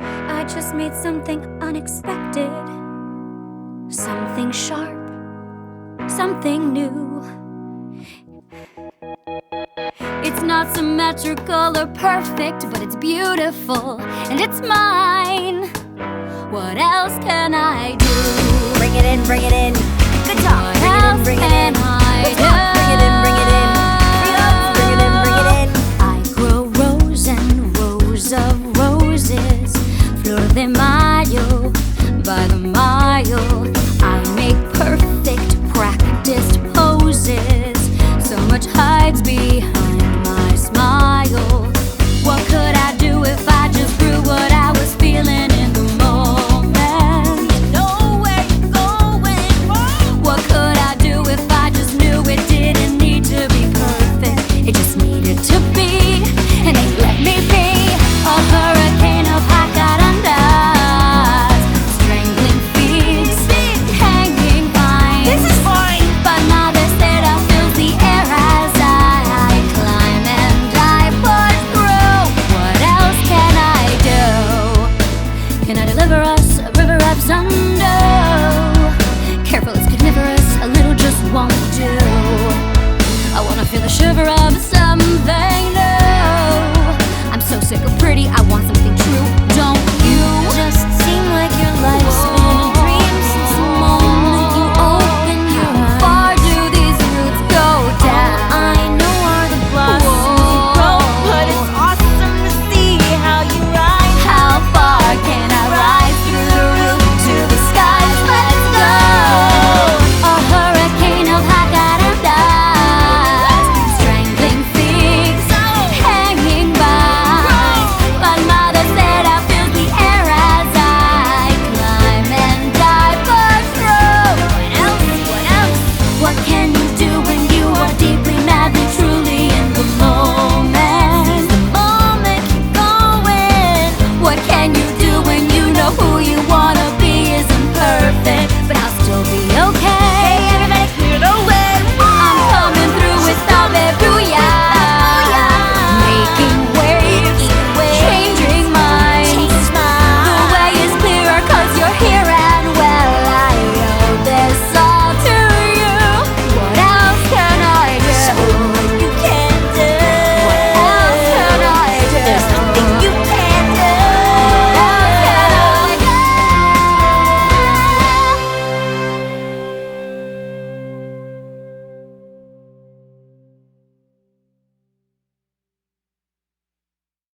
I just made something unexpected, something sharp, something new. It's not symmetrical or perfect, but it's beautiful and it's mine. What else can I do? Bring it in, bring it in. party, I want some